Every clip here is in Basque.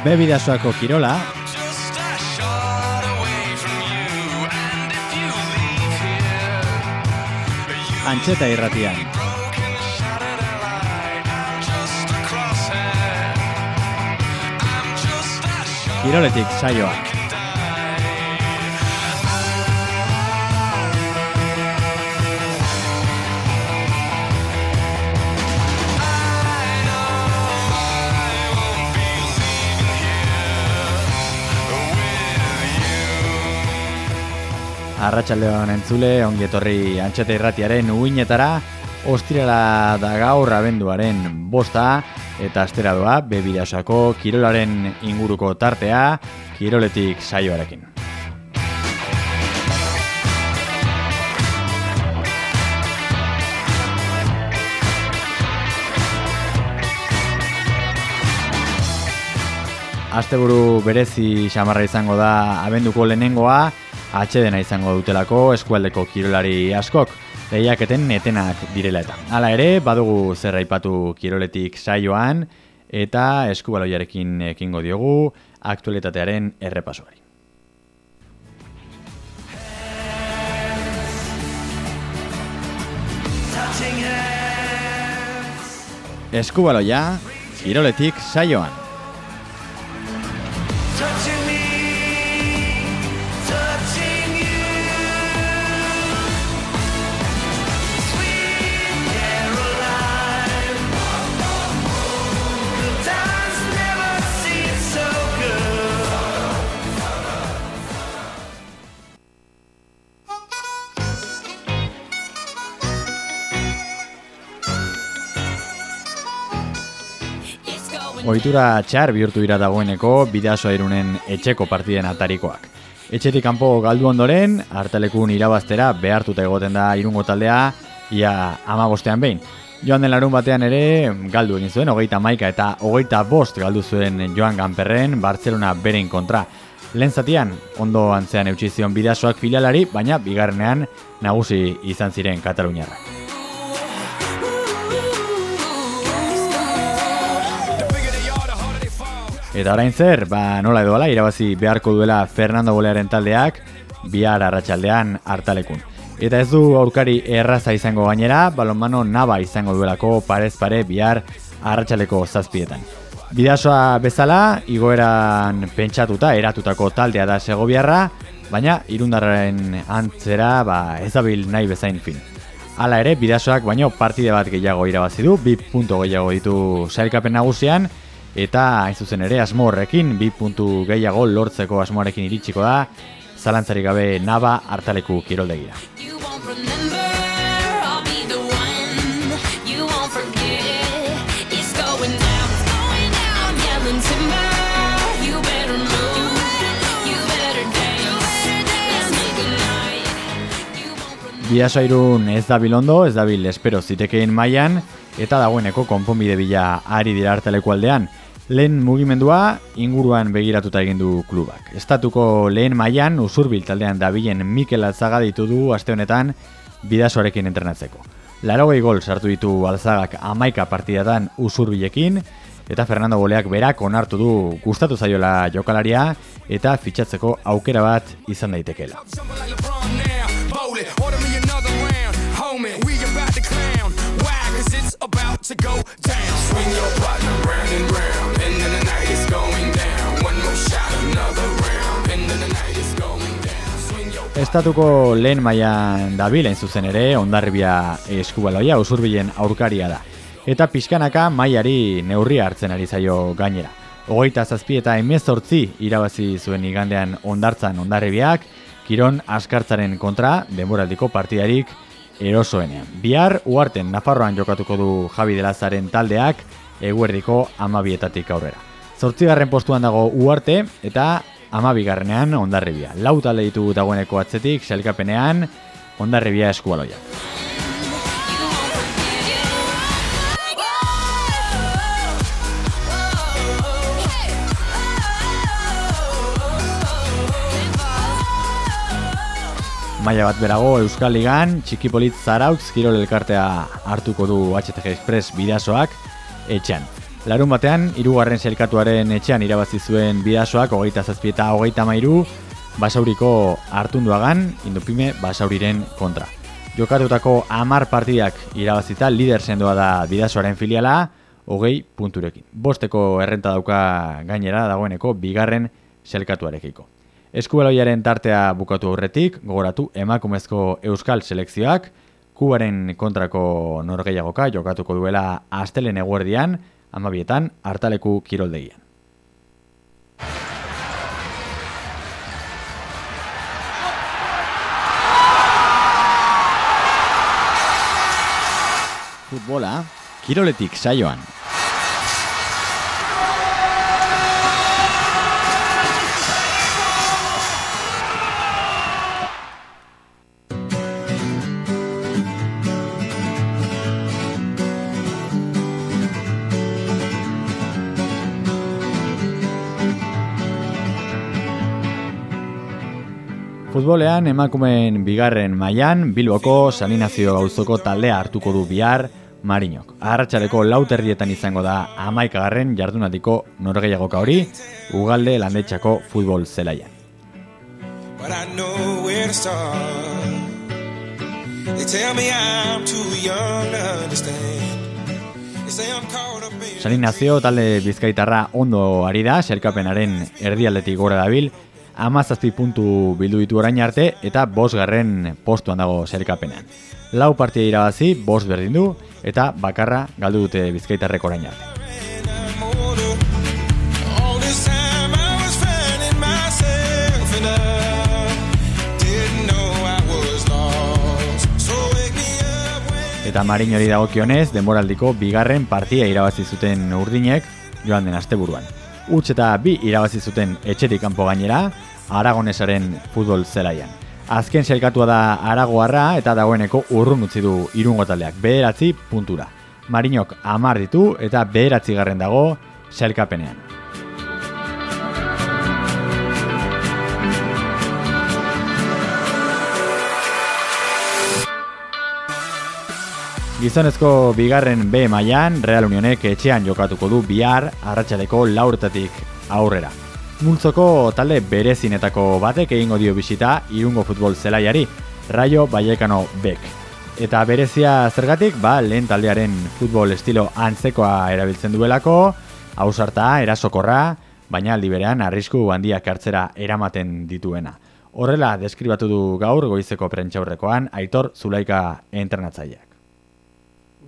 Bebidasoako kirola, Antxeta irratian. Kiroletik saioa. Arratxaldeon entzule, ongi etorri antxeta irratiaren uinetara, ostirala da gaur abenduaren bosta, eta astera doa, bebidasako kirolaren inguruko tartea, kiroletik saioarekin. Asteburu berezi xamarra izango da abenduko lehenengoa, atxedena izango dutelako eskualdeko kirolari askok, lehiaketen netenak direla eta. Hala ere, badugu zerraipatu kiroletik saioan, eta eskubaloiarekin ekingo diogu aktualitatearen errepasoari. Eskubaloia, kiroletik saioan. Oitura txar bihurtu dira dagoeneko bidasoa irunen etxeko partiden atarikoak. Etxetik kanpo galdu ondoren, hartalekun irabaztera behartuta egoten da irungo taldea, ia ama bostean behin. Joan den larun batean ere, galdu egin zuen, hogeita maika eta hogeita bost galdu zuen Joan Gamperren, Bartzelona berein kontra. Lehen zatian, ondo antzean eutxizion bidasoak filialari, baina bigarrenean nagusi izan ziren Kataluniarrak. Eta orain zer, ba, nola edo ala, irabazi beharko duela Fernando Bolearen taldeak, bihar arratsaldean hartalekun. Eta ez du aurkari erraza izango gainera, balonmano naba izango duelako parez pare bihar arratsaleko zazpietan. Bidasoa bezala, igoeran pentsatuta eratutako taldea da segobiarra, baina irundarraren antzera ba, ezabil nahi bezain fin. Hala ere, bidasoak baino partide bat gehiago irabazi du, bi punto gehiago ditu sailkapen nagusian, eta hain zuzen ere asmo horrekin bi puntu gehiago lortzeko asmoarekin iritsiko da zalantzarik gabe naba hartaleku kiroldegira. Biaso irun ez da bilondo, ez da bil espero zitekeen mailan eta dagoeneko konponbide bila ari dira hartaleku aldean. Lehen mugimendua inguruan begiratuta egin du klubak. Estatuko lehen mailan usurbil taldean dabilen Mikel Alzaga ditu du aste honetan bidasoarekin entrenatzeko. Larogei gol sartu ditu Alzagak amaika partidatan usurbilekin, eta Fernando Boleak berak onartu du gustatu zaiola jokalaria eta fitxatzeko aukera bat izan daitekela. Estatuko lehen mailan dabilen zuzen ere, ondarribia eskubaloia usurbilen aurkaria da. Eta pixkanaka mailari neurri hartzen ari zaio gainera. Ogeita zazpi eta emezortzi irabazi zuen igandean ondartzan ondarribiak, Kiron askartzaren kontra, denboraldiko partidarik erosoenean. Bihar, uarten Nafarroan jokatuko du Javi de Lazaren taldeak eguerdiko amabietatik aurrera. Zortzigarren postuan dago uarte eta amabigarrenean ondarribia. Lau talde ditu dagoeneko atzetik, selkapenean ondarribia eskualoia. Maia bat berago Euskal Ligan, Txikipolit Zarautz Kirol elkartea hartuko du HTG Express bidazoak etxean. Larun batean, irugarren selkatuaren etxean irabazi zuen bidasoak hogeita zazpi eta hogeita mairu, basauriko hartunduagan, indupime basauriren kontra. Jokatutako amar partidak irabazita, lider sendoa da bidasoaren filiala, hogei punturekin. Bosteko errenta dauka gainera dagoeneko bigarren selkatuarekiko. Eskubeloiaren tartea bukatu aurretik, gogoratu emakumezko euskal selekzioak, kubaren kontrako norgeiagoka jokatuko duela astelen eguerdian, amabietan hartaleku kiroldegian. Futbola, kiroletik saioan. Futbolean emakumeen bigarren mailan Bilboko Salinazio gauzoko taldea hartuko du bihar Marinok. Arratsaleko lauterrietan izango da amaikagarren jardunatiko norgeiagoka hori Ugalde landetxako futbol zelaian. Salinazio talde bizkaitarra ondo ari da, selkapenaren erdialdetik gora dabil, amazazpi puntu bildu ditu orain arte eta bost garren postuan dago zerikapenean. Lau partia irabazi, bost berdin du eta bakarra galdu dute bizkaitarrek orain arte. Eta marin hori dagokionez, denboraldiko bigarren partia irabazi zuten urdinek joan den asteburuan. Uts eta bi irabazi zuten etxetik kanpo gainera, Aragonesaren futbol zelaian. Azken sailkatua da Aragoarra eta dagoeneko urrun utzi du irungo taldeak bederatzi puntura. Marinok amar ditu eta bederatzi garren dago sailkapenean. Gizonezko bigarren B mailan Real Unionek etxean jokatuko du bihar arratsaleko laurtatik aurrera. Multzoko talde berezinetako batek egingo dio bisita irungo futbol zelaiari, Rayo Vallecano Bek. Eta berezia zergatik, ba, lehen taldearen futbol estilo antzekoa erabiltzen duelako, hausarta, erasokorra, baina aldi berean arrisku handiak hartzera eramaten dituena. Horrela, deskribatu du gaur goizeko prentxaurrekoan, aitor zulaika internatzaileak.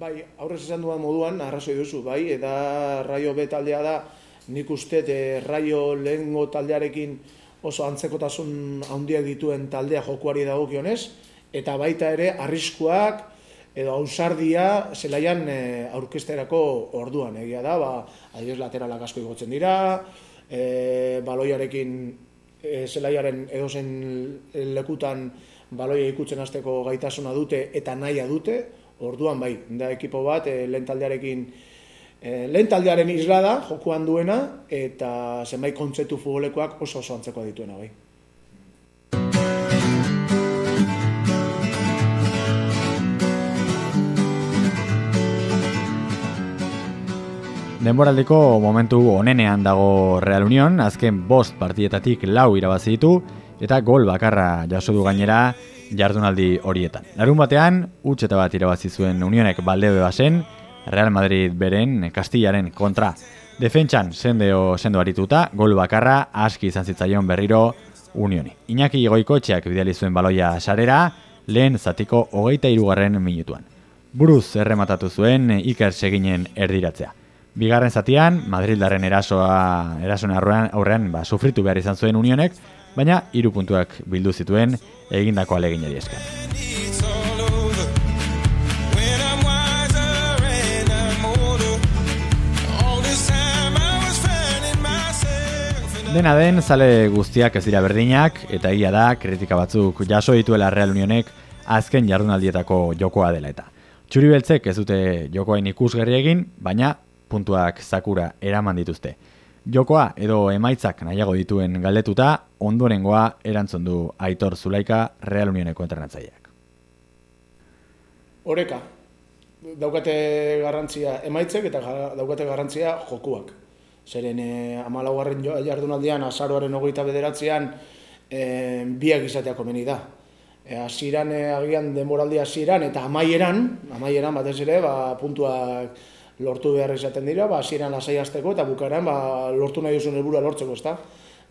Bai, aurrez esan duan moduan, arrazoi duzu, bai, eta Rayo B taldea da, nik uste e, raio lehengo taldearekin oso antzekotasun handia dituen taldea jokuari dagokionez eta baita ere arriskuak edo ausardia zelaian e, aurkesterako orduan. Egia da, ba, adibidez lateralak asko igotzen dira, e, baloiarekin e, zelaiaren edozen lekutan baloia ikutzen hasteko gaitasuna dute eta naia dute, orduan bai, da ekipo bat, e, lehen taldearekin E, lehen taldearen isla da, jokuan duena, eta zenbait kontzeptu futbolekoak oso oso antzeko dituena bai. Denboraldeko momentu onenean dago Real Union, azken bost partietatik lau irabazi ditu, eta gol bakarra jaso du gainera jardunaldi horietan. Larun batean, utxeta bat irabazi zuen Unionek baldeo basen, Real Madrid beren Castillaren kontra. Defentsan sendeo sendo arituta, gol bakarra aski izan zitzaion berriro Unioni. Iñaki goikotxeak bidali zuen baloia sarera, lehen zatiko hogeita irugarren minutuan. Buruz errematatu zuen Iker seginen erdiratzea. Bigarren zatian, Madrildarren erasoa, erasoen aurrean, aurrean ba, sufritu behar izan zuen Unionek, baina hiru puntuak bildu zituen egindako aleginari eskan. Dena den, zale guztiak ez dira berdinak, eta egia da, kritika batzuk jaso dituela Real Unionek azken jardunaldietako jokoa dela eta. Txuri beltzek ez dute jokoain ikusgerri egin, baina puntuak zakura eraman dituzte. Jokoa edo emaitzak nahiago dituen galdetuta, ondorengoa erantzun du Aitor Zulaika Real Unioneko entrenatzaileak. Oreka, daukate garrantzia emaitzek eta daukate garrantzia jokuak. Zeren e, amalaugarren jardunaldian, azaroaren ogeita bederatzean, e, biak izatea komeni da. E, aziran, e, agian denboraldi aziran, eta amaieran, amaieran batez ere, ba, puntuak lortu behar izaten dira, ba, aziran lasai eta bukaran ba, lortu nahi duzun helburua lortzeko, ezta?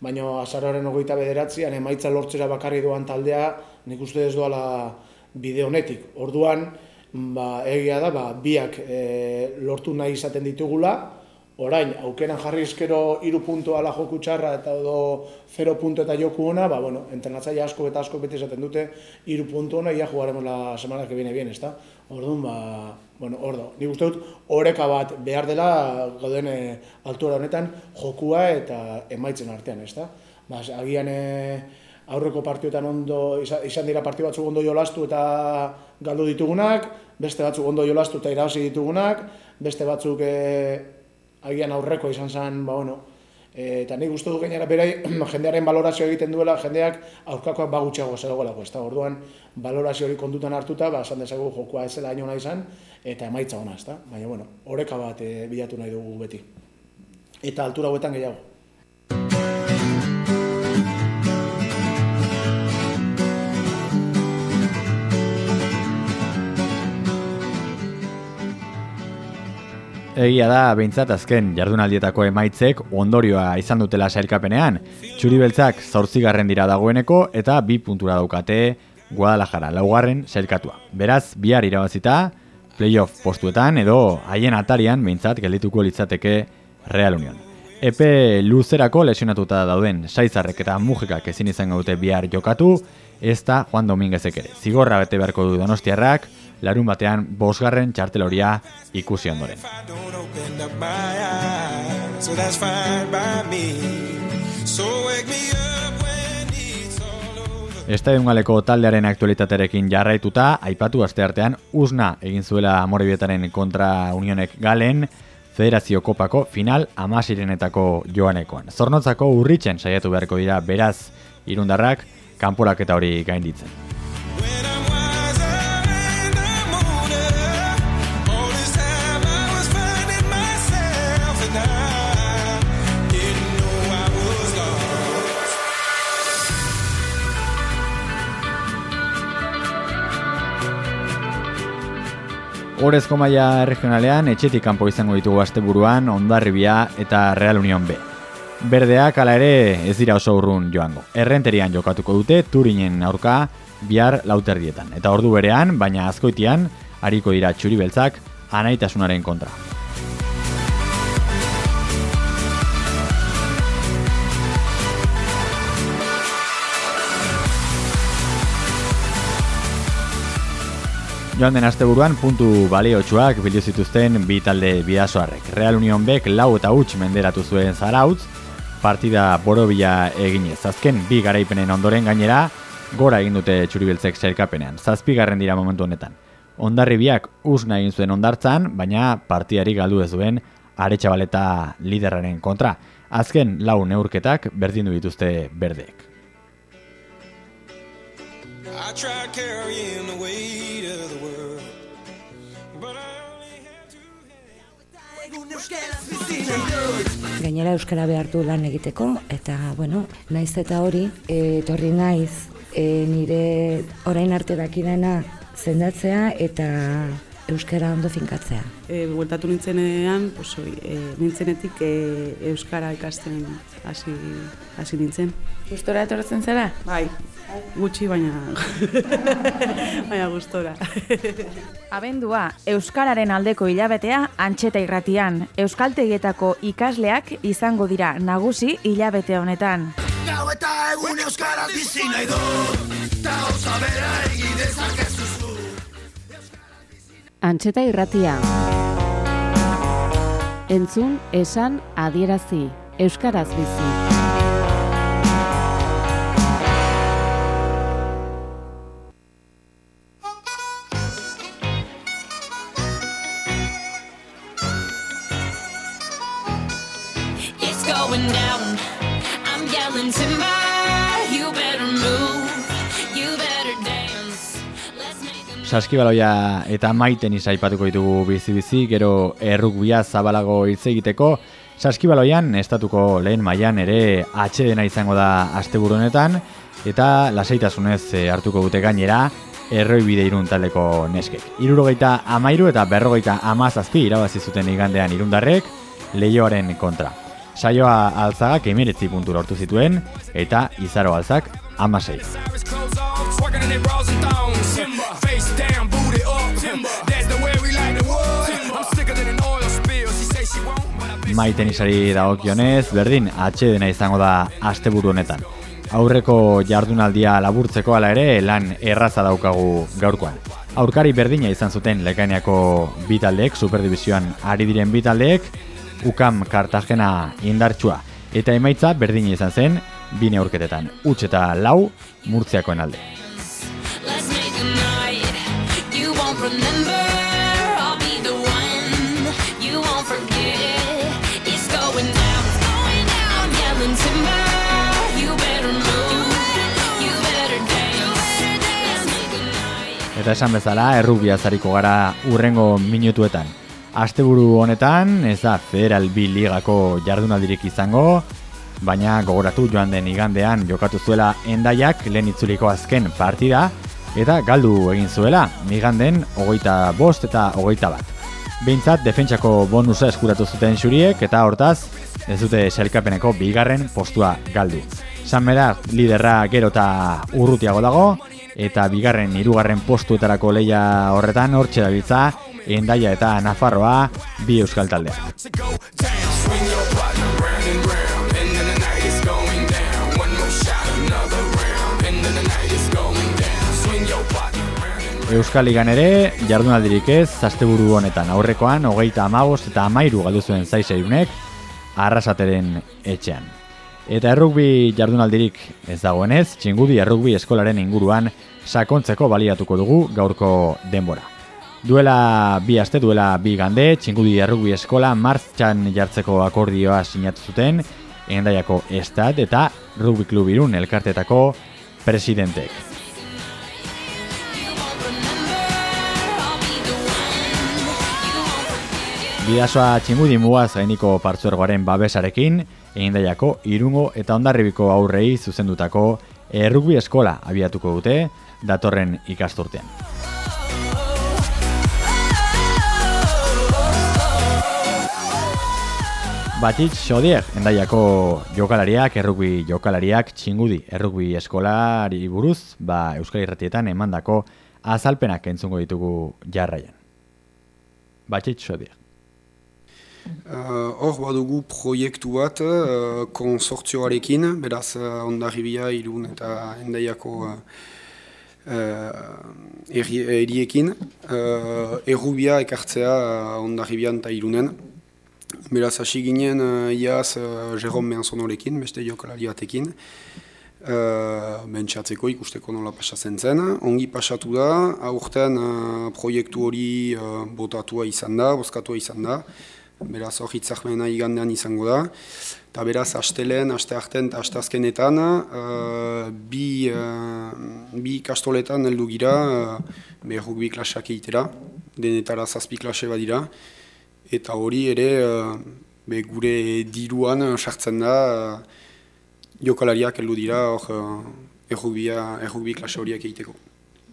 Baina azararen ogeita bederatzean emaitza lortzera bakarri doan taldea, nik uste ez doala bide honetik. Orduan, ba, egia da, ba, biak e, lortu nahi izaten ditugula, orain, aukeran jarri izkero iru puntu ala joku txarra eta edo 0 puntu eta joku ona, ba, bueno, entrenatzaile asko eta asko beti esaten dute iru puntu ona, ia jugaremos la semana que viene bien, ezta? Orduan, ba, bueno, ordo, nik uste dut, oreka bat behar dela gauden e, altura honetan jokua eta emaitzen artean, ezta? Ba, agian e, aurreko partioetan ondo, izan dira partio batzuk ondo jolastu eta galdu ditugunak, beste batzuk ondo jolastu eta irabazi ditugunak, beste batzuk e, agian aurreko izan zen, ba, bueno, eta nik uste du gainera berai jendearen balorazio egiten duela, jendeak aurkakoak bagutxeago zelagoelako, ez da, orduan, balorazio hori kontutan hartuta, ba, esan dezagu jokoa ez zela nahi izan, eta emaitza ona, ez da, baina, bueno, oreka bat e, bilatu nahi dugu beti. Eta altura huetan gehiago. Egia da, behintzat azken jardunaldietako emaitzek ondorioa izan dutela sailkapenean. Txuri beltzak zaurtzigarren dira dagoeneko eta bi puntura daukate Guadalajara laugarren sailkatua. Beraz, bihar irabazita, playoff postuetan edo haien atarian behintzat geldituko litzateke Real Union. Epe luzerako lesionatuta dauden saizarrek eta mujikak ezin izan gaute bihar jokatu, ez da Juan Dominguezek ere. Zigorra bete beharko du donostiarrak, larun batean bosgarren txarteloria ikusi ondoren. Estadion galeko taldearen aktualitaterekin jarraituta, aipatu asteartean usna egin zuela amorribietaren kontra unionek galen, federazio kopako final amasirenetako joanekoan. Zornotzako urritzen saiatu beharko dira beraz irundarrak, kanporak eta hori gainditzen. Horezko maila regionalean etxetik kanpo izango ditugu asteburuan Ondarribia eta Real Union B. Berdeak hala ere ez dira oso urrun joango. Errenterian jokatuko dute Turinen aurka bihar lauterdietan. Eta ordu berean, baina azkoitian, hariko dira txuri beltzak anaitasunaren kontra. Joan den asteburuan puntu baliotsuak bildu zituzten bi talde bidasoarrek. Real Union Bek lau eta huts menderatu zuen zarautz, partida borobila eginez. Azken bi garaipenen ondoren gainera, gora egin dute txuribiltzek zailkapenean. Zazpigarren dira momentu honetan. Ondarri biak usna egin zuen ondartzan, baina partiari galdu ez duen aretsabaleta liderraren kontra. Azken lau neurketak berdindu dituzte berdeek. I tried carrying the weight of the world But I only had to Gainera euskara behartu lan egiteko eta bueno, naiz eta hori etorri naiz e, nire orain arte dakidana zendatzea eta euskara ondo finkatzea. E, bueltatu nintzenean, pues, e, nintzenetik e, euskara ikasten hasi hasi nintzen. Gustora etortzen zara? Bai, gutxi baina baina gustora. Abendua, Euskararen aldeko hilabetea antxeta irratian. Euskaltegietako ikasleak izango dira nagusi hilabete honetan. Gau eta egun Euskaraz bizi nahi du, ta egidezak ez Antxeta irratia. Entzun, esan, adierazi. Euskaraz bizi. going down. I'm yelling timber, you better move, you better dance. Saskibaloia eta maiten izaipatuko ditugu bizi-bizi, gero errukbia zabalago hitz egiteko, Saskibaloian estatuko lehen mailan ere atxedena izango da asteburu honetan eta lasaitasunez eh, hartuko dute gainera erroi bide irun taldeko neskek. Irurogeita amairu eta berrogeita amazazpi irabazi zuten igandean irundarrek leioaren kontra. Saioa altzagak emiretzi puntu lortu zituen eta izaro altzak amasei. Maiten izari dagokionez, berdin, atxedena izango da asteburu honetan. Aurreko jardunaldia laburtzeko ala ere lan erraza daukagu gaurkoan. Aurkari berdina izan zuten lekainiako bitaldeek, superdivizioan ari diren bitaldeek, ukam kartagena indartsua. Eta emaitza berdina izan zen, bine aurketetan. Utsi eta lau, murtziakoen alde. Eta esan bezala, errubia zariko gara urrengo minutuetan. Asteburu honetan, ez da Federal B ligako jardunaldirik izango, baina gogoratu joan den igandean jokatu zuela endaiak lehen itzuliko azken partida, eta galdu egin zuela, iganden hogeita bost eta hogeita bat. Behintzat, defentsako bonusa eskuratu zuten xuriek, eta hortaz, ez dute selkapeneko bigarren postua galdu. San Medard liderra gero eta urrutiago dago, eta bigarren hirugarren postuetarako leia horretan hortxe dabiltza, Endaia eta Nafarroa bi euskal taldeak. to go down. Swing your partner round and round, and then the night is going down. One more shot, another round, and then the night is going down. Swing your partner round and round. Euskal Ligan ere, jardunaldirik ez, asteburu honetan aurrekoan, hogeita amabost eta amairu galdu zuen zaizeirunek, arrasateren etxean. Eta errugbi jardunaldirik ez dagoenez, txingudi errugbi eskolaren inguruan sakontzeko baliatuko dugu gaurko denbora. Duela bi aste, duela bi gande, txingudi errugbi eskola martxan jartzeko akordioa sinatu zuten, endaiako estat eta rugby klub irun elkartetako presidentek. Bidasoa txingudi mugaz gainiko partzuergoaren babesarekin, egindaiako irungo eta ondarribiko aurrei zuzendutako errugbi eskola abiatuko dute datorren ikasturtean. Batitz Xodier, endaiako jokalariak, errugbi jokalariak, txingudi errugbi eskolari buruz, ba Euskal Irratietan emandako azalpenak entzungo ditugu jarraian. Batitz Xodier. Uh, Hor badugu proiektu bat uh, konsortzioarekin, beraz uh, ondarribia, irun eta endaiako uh, uh, erriekin. Uh, errubia ekartzea uh, ondarribian eta irunen. Beraz hasi ginen uh, iaz uh, Jerome Mensonorekin, beste jokalari batekin. Uh, bentsatzeko ikusteko nola pasatzen zen. Ongi pasatu da, aurten uh, proiektu hori uh, botatua izan da, bozkatua izan da. Beraz hor hitzarmena igandean izango da. Eta beraz, astelen, aste arten eta aste azkenetan, uh, bi, uh, bi kastoletan heldu gira, uh, be rugby klaseak egitera, denetara zazpi klase badira. Eta hori ere, uh, be gure diruan uh, sartzen da, uh, jokalariak heldu dira hor errugbia, errugbi klase horiak egiteko.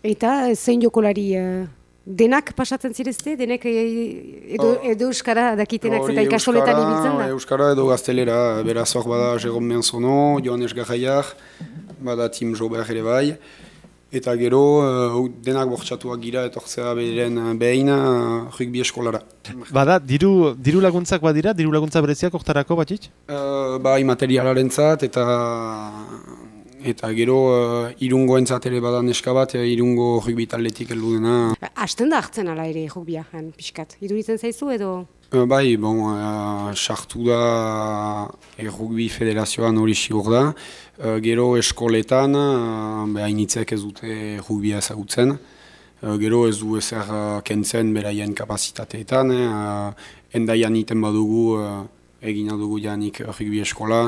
Eta eh, zein jokolari eh, denak pasatzen zirezte, denek eh, edo, Oh. edo euskara dakitenak eta ikastoletan euskara- ibiltzen da? Euskara edo gaztelera, beraz hor bada Jerome Mensono, Joanes Garraiak, bada Tim Jober ere bai, eta gero uh, denak bortxatuak gira etortzea beren uh, behin uh, rugby eskolara. Bada, diru, diru laguntzak badira, diru laguntza bereziak oktarako batxitz? Uh, bai materialarentzat eta eta gero uh, irungoentzat ere bada neska bat, uh, irungo rugby taldetik heldu dena. Hasten da hartzen ala ere rugbia, han, pixkat. Iduritzen zaizu edo? Uh, bai, bon, uh, sartu da errugbi federazioan hori sigur da. Uh, gero eskoletan, uh, behainitzek ez dute errugbia ezagutzen. Uh, gero ez du ezer uh, kentzen beraien kapazitateetan. Eh? Uh, endaian iten badugu, uh, egina dugu janik rugby eskola.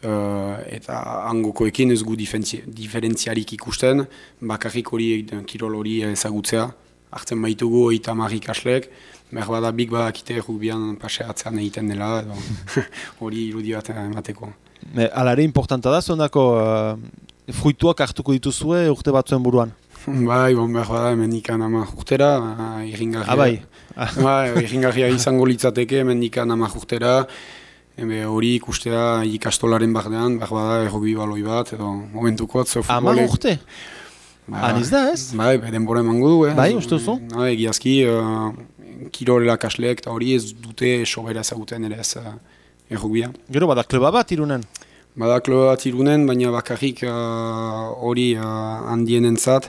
Uh, eta hangokoekin ez gu diferentziarik ikusten, bakarrik hori egiten, kirol hori ezagutzea. Hartzen baitugu eta marrik aslek, behar bada bik badakite rugbian paseatzean egiten dela, edo hori irudi bat emateko. E, Ala ere importanta da, zuendako uh, fruituak hartuko dituzue urte batzuen buruan. Bai, bon, behar bada hemendikan ama urtera, irringarria. Ah, bai. bai, irringarria izango litzateke hemendikan ama urtera, Ebe hori ikustea ikastolaren bardean, behar bada errobi baloi bat, edo momentuko atzo Ama futbolek- urte? Ba, Aniz da, ez? Bai, be, denbora emango du, eh? Bai, uste duzu? Bai, egiazki, uh, kirorela kasleek eta hori ez dute sobera ezaguten ere ez uh, errubia. Gero bada kleba bat irunen. Bada kloa bat irunen, baina bakarrik uh, hori uh, handienentzat,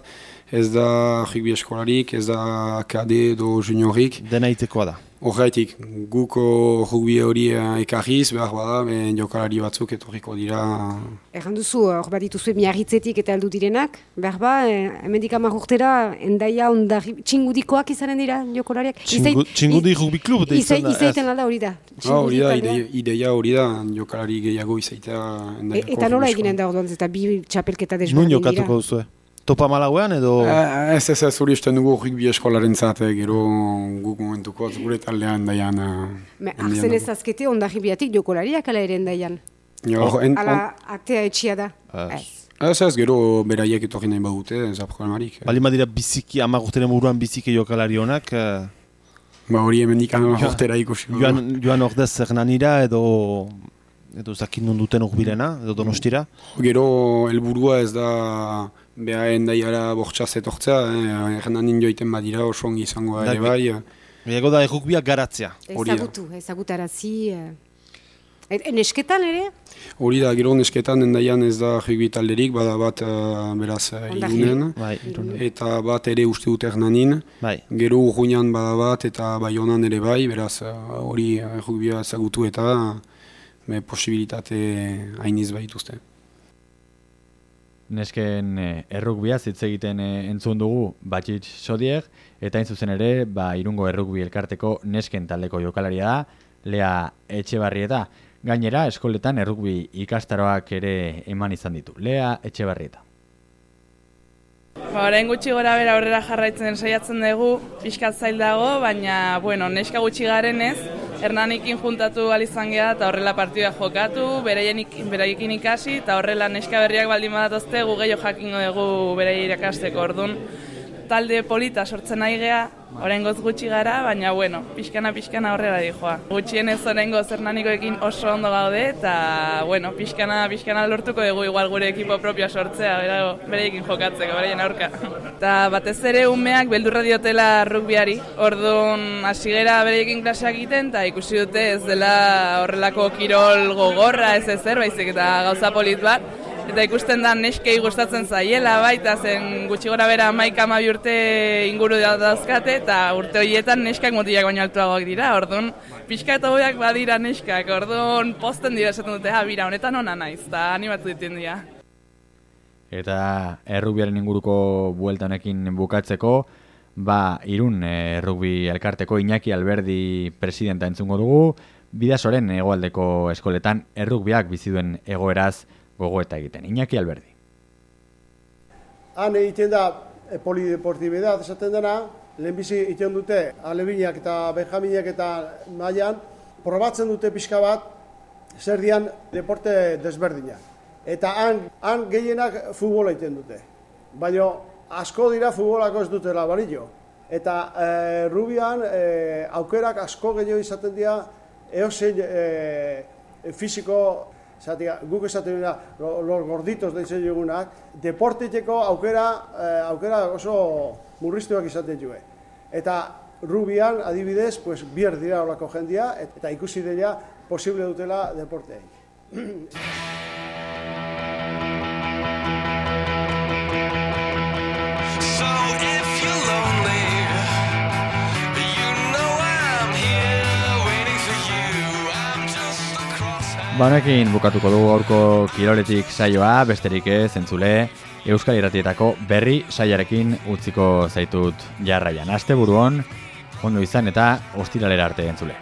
ez da rugby eskolarik, ez da KD edo juniorik. Dena itekoa da. Horretik, guko rugby hori uh, ekarriz, behar bada, be, jokalari batzuk etorriko dira Erran duzu, hor bat dituzue miarritzetik eta heldu direnak, behar ba, eh, hemendik hamar urtera, endaia ondarri, txingudikoak izanen dira jokolariak. Txingu- Txingudi rugby klub deitzen da, ez? Izaiten alda hori da. Ah, hori da, ideia, ideia hori da, jokalari gehiago izaitea. E, eta nola eginen da orduan, eta bi txapelketa Nun desberdin dira. jokatuko duzue? Topa malauean edo... Eh, ez ez ez hori usten dugu rugby eskolaren zate, gero guk momentuko gure taldean daian. Me, Arzen ez azkete ondarri biatik jokolariak ala ere endaian. Jo, en, Ala on, atea etxia da. Ez. Ez. ez gero beraiek etorri nahi badute, ez problemarik. Bali badira biziki, ama urteren buruan biziki jokalari honak, eh, Ba hori hemendik Joan- hortera ikusi. joan, joan ordez Hernanira edo edo zakin duten urbirena, edo donostira. Gero helburua ez da beha endaiara bortxaz etortzea, eh, Hernanin joiten badira oso ongi izango ere bai. Gehiago da errukbia garatzea. Ezagutu, ezagutarazi. eh. Et- Nesketan ere? Hori da, gero nesketan endaian ez da rugby talderik, bada bat eh, beraz eh, irunen. Bai. Eta bat ere uste dut Hernanin. Bai. Gero urruinan bada bat eta baionan ere bai, beraz hori errugbia ezagutu eta be, posibilitate hainiz baituzte. Nesken eh, errukbia hitz egiten eh, entzun dugu Batxitz Sodier eta hain zuzen ere ba, irungo errukbi elkarteko nesken taldeko jokalaria da, Lea Etxebarrieta. Gainera, eskoletan errukbi ikastaroak ere eman izan ditu. Lea Etxebarrieta. Ba, orain gutxi gora bera aurrera jarraitzen saiatzen dugu, pixkat zail dago, baina, bueno, neska gutxi garenez, Hernanikin juntatu izan geha eta horrela partida jokatu, beraienik, beraiekin ikasi, eta horrela neska berriak baldin badatozte, gu gehiago jakingo dugu beraie irakasteko orduan. Talde polita sortzen nahi geha, orain gutxi gara, baina, bueno, pixkana pixkana horrela dijoa. Gutxienez orain goz Hernanikoekin oso ondo gaude, eta, bueno, pixkana pixkana lortuko dugu igual gure ekipo propioa sortzea, bera, bereiekin jokatzeko, beraien aurka. Eta batez ere umeak beldurra diotela rugbiari, orduan hasigera bereiekin klaseak egiten, eta ikusi dute ez dela horrelako kirol gogorra ez ezer, baizik eta gauza polit bat, Eta ikusten da neskei gustatzen zaiela baita zen gutxi gora bera amaika amabi urte inguru da- dauzkate eta urte horietan neskak mutilak baino altuagoak dira, orduan pixka eta hoiak badira neskak, orduan posten dira esaten dute, ha, bira, honetan ona naiz, eta animatu ditien dira. Eta errugbiaren inguruko buelta honekin bukatzeko, ba, irun eh, errugbi elkarteko Iñaki Alberdi presidenta entzungo dugu, bidasoren hegoaldeko eskoletan errugbiak bizi duen egoeraz gogoeta egiten. Iñaki Alberdi. Han egiten da e, polideportibidad esaten dena, lehenbizi egiten dute alebinak eta benjaminak eta mailan probatzen dute pixka bat zer dian deporte desberdinak. Eta han, han gehienak futbola egiten dute. Baina asko dira futbolako ez dutela balio. Eta e, rubian e, aukerak asko gehiago izaten dira eozein e, fisiko Zatia, guk esaten dira, lo- los gorditos deitzen dugunak, deportiteko aukera, eh, aukera oso murriztuak izaten jue. Eta rubian, adibidez, pues, bier dira olako jendia, et- eta ikusi dira posible dutela deporteei. Ba, honekin bukatuko dugu gaurko kiroletik saioa, besterik ez, entzule, Euskal Iratietako berri saiarekin utziko zaitut jarraian. Aste buruon, ondo izan eta ostiralera arte entzule.